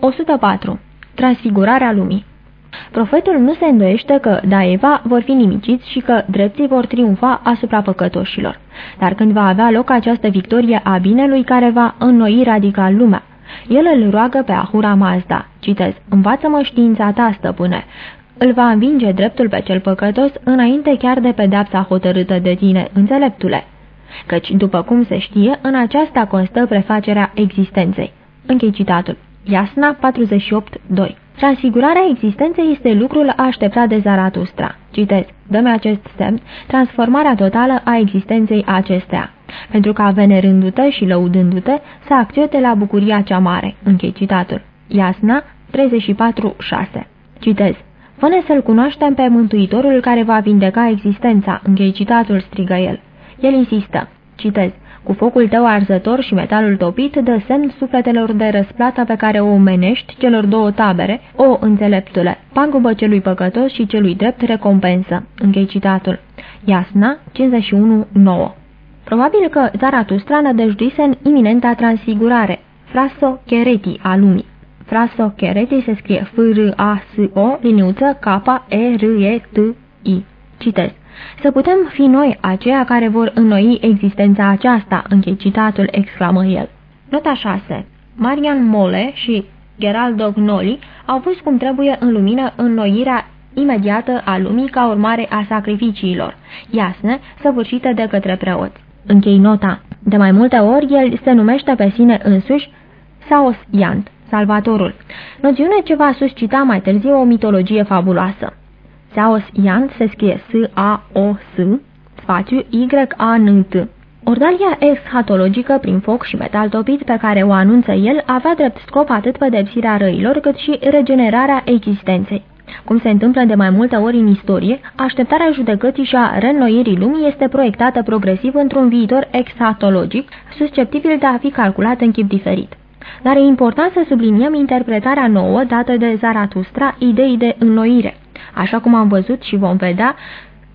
104. Transfigurarea lumii Profetul nu se îndoiește că Daeva vor fi nimiciți și că drepții vor triumfa asupra păcătoșilor. Dar când va avea loc această victorie a binelui care va înnoi radical lumea, el îl roagă pe Ahura Mazda. Citez, învață-mă știința ta, stăpâne. Îl va învinge dreptul pe cel păcătos înainte chiar de pedepsa hotărâtă de tine, înțeleptule. Căci, după cum se știe, în aceasta constă prefacerea existenței. Închei citatul. Iasna 48.2 Transfigurarea existenței este lucrul așteptat de Zaratustra. Citez, dă acest semn, transformarea totală a existenței acestea, pentru ca venerându-te și lăudându-te să acțiote la bucuria cea mare. Închei citatul. Iasna 34.6 Citez, fă să-L cunoaștem pe Mântuitorul care va vindeca existența. Închei citatul, strigă el. El insistă. Citez, cu focul tău arzător și metalul topit, dă semn sufletelor de răsplată pe care o omenești celor două tabere, o înțeleptule, pagubă celui păcătos și celui drept recompensă. Închei citatul. Iasna 51.9 Probabil că Zaratustra nădăjduise în iminenta transfigurare, fraso chereti a lumii. Fraso chereti se scrie F-R-A-S-O, liniuță K-E-R-E-T-I. Citez să putem fi noi aceia care vor înnoi existența aceasta, închei citatul, exclamă el. Nota 6. Marian Mole și Geraldo Gnoli au pus cum trebuie în lumină înnoirea imediată a lumii ca urmare a sacrificiilor, iasne, săvârșită de către preoți. Închei nota. De mai multe ori el se numește pe sine însuși Saos Iant, Salvatorul, noțiune ce va suscita mai târziu o mitologie fabuloasă. Saos Ian se scrie S-A-O-S, spațiu Y-A-N-T. Ordalia eschatologică prin foc și metal topit pe care o anunță el avea drept scop atât pedepsirea răilor cât și regenerarea existenței. Cum se întâmplă de mai multe ori în istorie, așteptarea judecății și a reînnoirii lumii este proiectată progresiv într-un viitor exatologic, susceptibil de a fi calculat în chip diferit. Dar e important să subliniem interpretarea nouă dată de Zaratustra ideii de înnoire. Așa cum am văzut și vom vedea,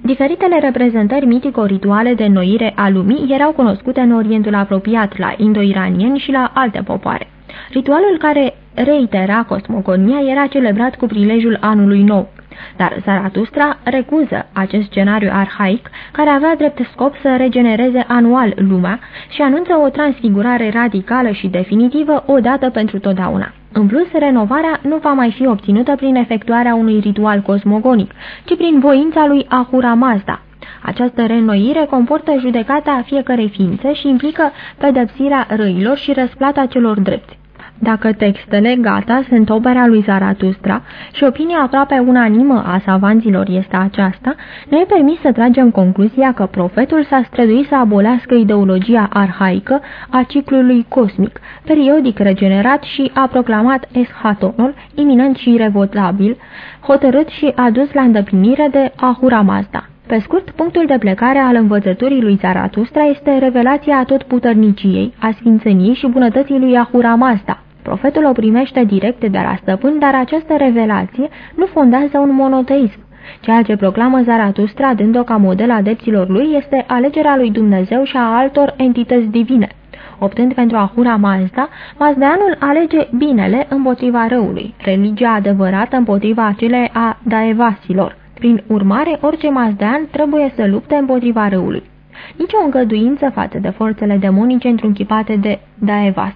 diferitele reprezentări mitico-rituale de înnoire a lumii erau cunoscute în Orientul apropiat, la indo-iranieni și la alte popoare. Ritualul care reitera cosmogonia era celebrat cu prilejul anului nou. Dar Zaratustra recuză acest scenariu arhaic care avea drept scop să regenereze anual lumea și anunță o transfigurare radicală și definitivă odată pentru totdeauna. În plus, renovarea nu va mai fi obținută prin efectuarea unui ritual cosmogonic, ci prin voința lui Ahura Mazda. Această reînnoire comportă judecata a fiecărei ființe și implică pedepsirea răilor și răsplata celor drepți. Dacă textele gata sunt opera lui Zaratustra și opinia aproape unanimă a savanților este aceasta, ne e permis să tragem concluzia că profetul s-a străduit să abolească ideologia arhaică a ciclului cosmic, periodic regenerat și a proclamat eschatonul, iminent și irrevotabil, hotărât și adus la îndeplinire de Ahura Mazda. Pe scurt, punctul de plecare al învățăturii lui Zaratustra este revelația tot puterniciei, a sfințeniei și bunătății lui Ahura Mazda. Profetul o primește direct de la stăpân, dar această revelație nu fondează un monoteism. Ceea ce proclamă Zaratustra, dând-o ca model adepților lui, este alegerea lui Dumnezeu și a altor entități divine. Optând pentru Ahura Mazda, Mazdeanul alege binele împotriva răului, religia adevărată împotriva acelei a daevasilor. Prin urmare, orice Mazdean trebuie să lupte împotriva răului. Nici o îngăduință față de forțele demonice întrunchipate de daevas.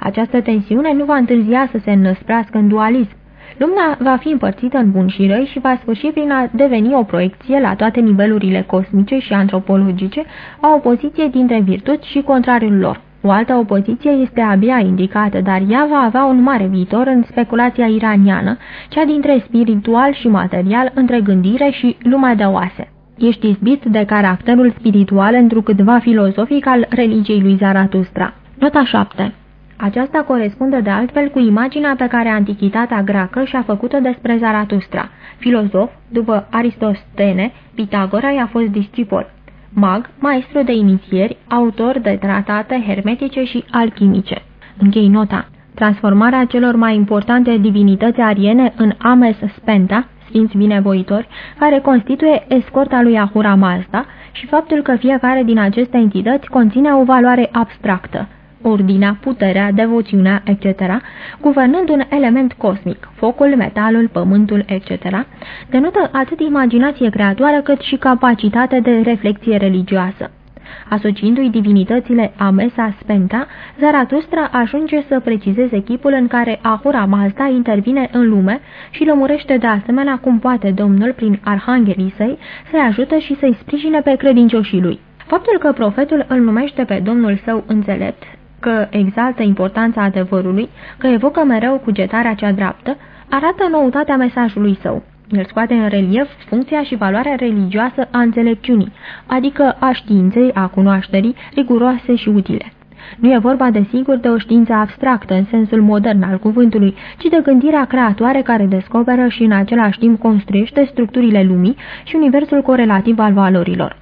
Această tensiune nu va întârzia să se înnăsprească în dualism. Lumea va fi împărțită în bun și răi și va sfârși prin a deveni o proiecție la toate nivelurile cosmice și antropologice a opoziției dintre virtuți și contrariul lor. O altă opoziție este abia indicată, dar ea va avea un mare viitor în speculația iraniană, cea dintre spiritual și material, între gândire și lumea de oase. Ești izbit de caracterul spiritual întrucâtva filozofic al religiei lui Zaratustra. Nota 7 aceasta corespunde de altfel cu imaginea pe care antichitatea greacă și-a făcut-o despre Zaratustra. Filozof, după Aristostene, Pitagora i-a fost discipol. Mag, maestru de inițieri, autor de tratate hermetice și alchimice. Închei nota. Transformarea celor mai importante divinități ariene în Ames Spenta, sfinți binevoitori, care constituie escorta lui Ahura Mazda, și faptul că fiecare din aceste entități conține o valoare abstractă, ordinea, puterea, devoțiunea, etc., guvernând un element cosmic, focul, metalul, pământul, etc., denotă atât imaginație creatoare cât și capacitate de reflexie religioasă. Asociindu-i divinitățile Amesa Spenta, Zaratustra ajunge să precizeze chipul în care Ahura Mazda intervine în lume și lămurește de asemenea cum poate Domnul, prin arhanghelii săi, să-i ajută și să-i sprijine pe credincioșii lui. Faptul că profetul îl numește pe Domnul său înțelept, că exaltă importanța adevărului, că evocă mereu cugetarea cea dreaptă, arată noutatea mesajului său. El scoate în relief funcția și valoarea religioasă a înțelepciunii, adică a științei, a cunoașterii, riguroase și utile. Nu e vorba de sigur de o știință abstractă în sensul modern al cuvântului, ci de gândirea creatoare care descoperă și în același timp construiește structurile lumii și universul corelativ al valorilor.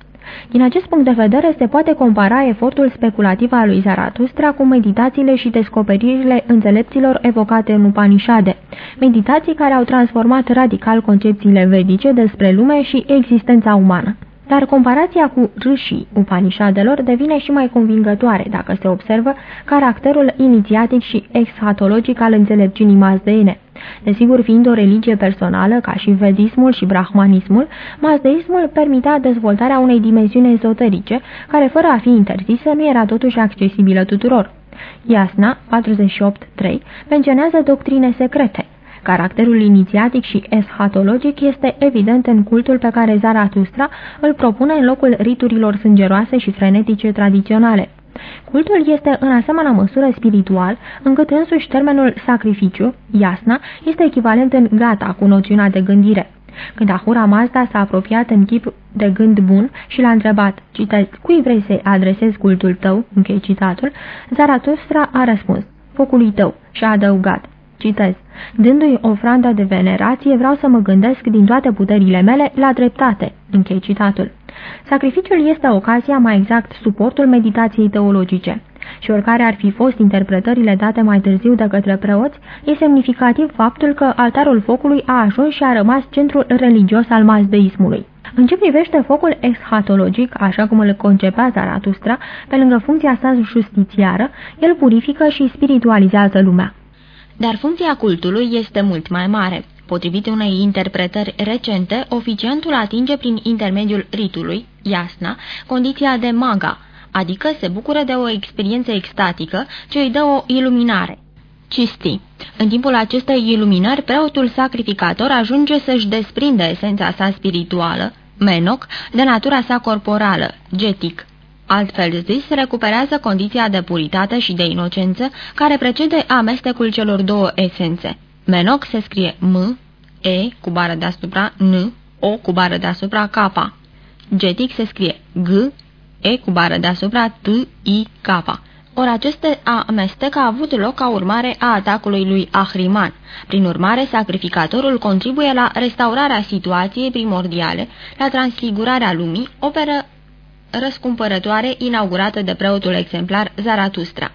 Din acest punct de vedere, se poate compara efortul speculativ al lui Zaratustra cu meditațiile și descoperirile înțelepților evocate în Upanishade, meditații care au transformat radical concepțiile vedice despre lume și existența umană. Dar comparația cu râșii Upanishadelor devine și mai convingătoare dacă se observă caracterul inițiatic și exhatologic al înțelepciunii mazdeene. Desigur, fiind o religie personală, ca și vedismul și brahmanismul, mazdeismul permitea dezvoltarea unei dimensiuni ezoterice, care, fără a fi interzisă, nu era totuși accesibilă tuturor. Iasna, 48.3, menționează doctrine secrete. Caracterul inițiatic și eschatologic este evident în cultul pe care Zaratustra îl propune în locul riturilor sângeroase și frenetice tradiționale. Cultul este în asemenea măsură spiritual, încât însuși termenul sacrificiu, iasna, este echivalent în gata cu noțiunea de gândire. Când Ahura Mazda s-a apropiat în chip de gând bun și l-a întrebat, citez, cui vrei să-i adresezi cultul tău, închei citatul, Zaratustra a răspuns, focului tău, și a adăugat, citez, dându-i ofranda de venerație vreau să mă gândesc din toate puterile mele la dreptate, închei citatul. Sacrificiul este ocazia, mai exact suportul meditației teologice. Și oricare ar fi fost interpretările date mai târziu de către preoți, e semnificativ faptul că altarul focului a ajuns și a rămas centrul religios al mazdeismului. În ce privește focul eschatologic, așa cum îl concepea Zaratustra, pe lângă funcția sa justițiară, el purifică și spiritualizează lumea. Dar funcția cultului este mult mai mare. Potrivit unei interpretări recente, oficiantul atinge prin intermediul ritului, iasna, condiția de maga, adică se bucură de o experiență extatică ce îi dă o iluminare. Cisti. În timpul acestei iluminări, preotul sacrificator ajunge să-și desprinde esența sa spirituală, menoc, de natura sa corporală, getic. Altfel zis, recuperează condiția de puritate și de inocență care precede amestecul celor două esențe. Menoc se scrie M, E cu bară deasupra, N, O cu bară deasupra, K. Getic se scrie G, E cu bară deasupra, T, I, K. Ori aceste amestec a avut loc ca urmare a atacului lui Ahriman. Prin urmare, sacrificatorul contribuie la restaurarea situației primordiale, la transfigurarea lumii, operă răscumpărătoare inaugurată de preotul exemplar Zaratustra.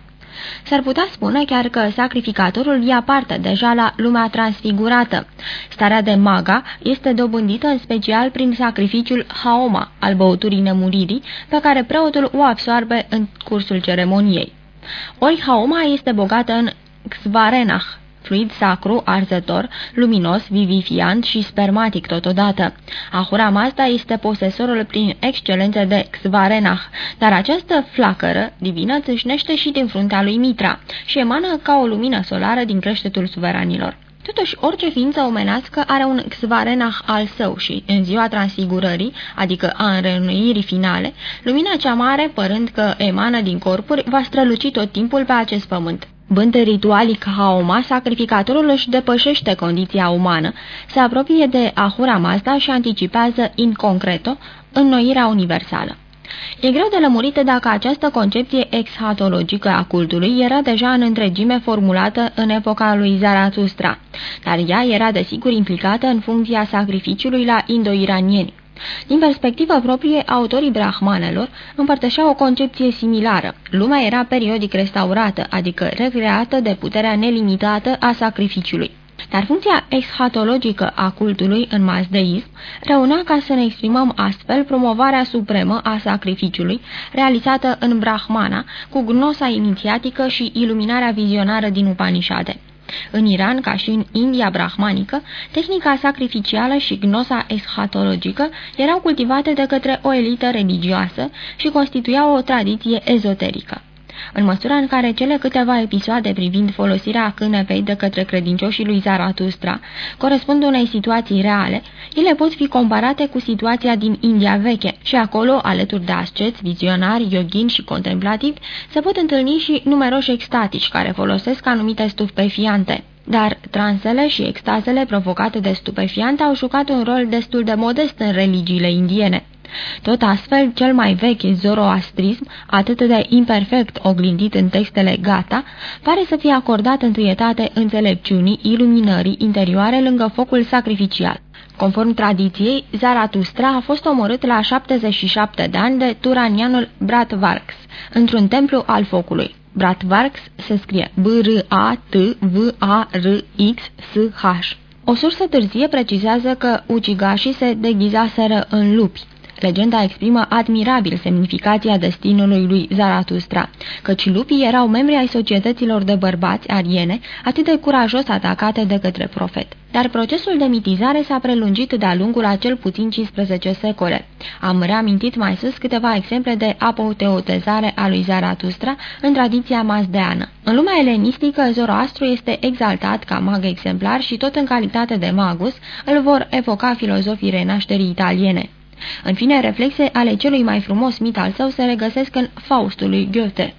S-ar putea spune chiar că sacrificatorul ia parte deja la lumea transfigurată. Starea de maga este dobândită în special prin sacrificiul haoma al băuturii nemuririi, pe care preotul o absoarbe în cursul ceremoniei. Ori haoma este bogată în xvarenach, fluid sacru, arzător, luminos, vivifiant și spermatic totodată. Ahura Mazda este posesorul prin excelență de Xvarenach, dar această flacără divină țâșnește și din fruntea lui Mitra și emană ca o lumină solară din creștetul suveranilor. Totuși, orice ființă omenească are un xvarenach al său și, în ziua transfigurării, adică a înrănuirii finale, lumina cea mare, părând că emană din corpuri, va străluci tot timpul pe acest pământ. Bând ritualic Haoma, sacrificatorul își depășește condiția umană, se apropie de Ahura Mazda și anticipează in concreto înnoirea universală. E greu de lămurit dacă această concepție exhatologică a cultului era deja în întregime formulată în epoca lui Zarathustra, dar ea era desigur implicată în funcția sacrificiului la indo-iranieni. Din perspectivă proprie, autorii brahmanelor împărtășeau o concepție similară. Lumea era periodic restaurată, adică recreată de puterea nelimitată a sacrificiului. Dar funcția eschatologică a cultului în mazdeism răuna ca să ne exprimăm astfel promovarea supremă a sacrificiului, realizată în Brahmana, cu gnosa inițiatică și iluminarea vizionară din Upanishade. În Iran, ca și în India brahmanică, tehnica sacrificială și gnosa eschatologică erau cultivate de către o elită religioasă și constituiau o tradiție ezoterică. În măsura în care cele câteva episoade privind folosirea cânepei de către credincioșii lui Zaratustra corespund unei situații reale, ele pot fi comparate cu situația din India veche și acolo, alături de asceți, vizionari, yogini și contemplativi, se pot întâlni și numeroși extatici care folosesc anumite stupefiante. Dar transele și extazele provocate de stupefiante au jucat un rol destul de modest în religiile indiene. Tot astfel, cel mai vechi zoroastrism, atât de imperfect oglindit în textele gata, pare să fie acordat întâietate înțelepciunii, iluminării interioare lângă focul sacrificial. Conform tradiției, Zaratustra a fost omorât la 77 de ani de turanianul Bratvarks, într-un templu al focului. Bratvarks se scrie B-R-A-T-V-A-R-X-S-H. O sursă târzie precizează că ucigașii se deghizaseră în lupi. Legenda exprimă admirabil semnificația destinului lui Zaratustra, căci lupii erau membri ai societăților de bărbați ariene, atât de curajos atacate de către profet. Dar procesul de mitizare s-a prelungit de-a lungul a cel puțin 15 secole. Am reamintit mai sus câteva exemple de apoteotezare a lui Zaratustra în tradiția mazdeană. În lumea elenistică, Zoroastru este exaltat ca mag exemplar și tot în calitate de magus îl vor evoca filozofii renașterii italiene. În fine, reflexe ale celui mai frumos mit al său se regăsesc în Faustul lui Goethe.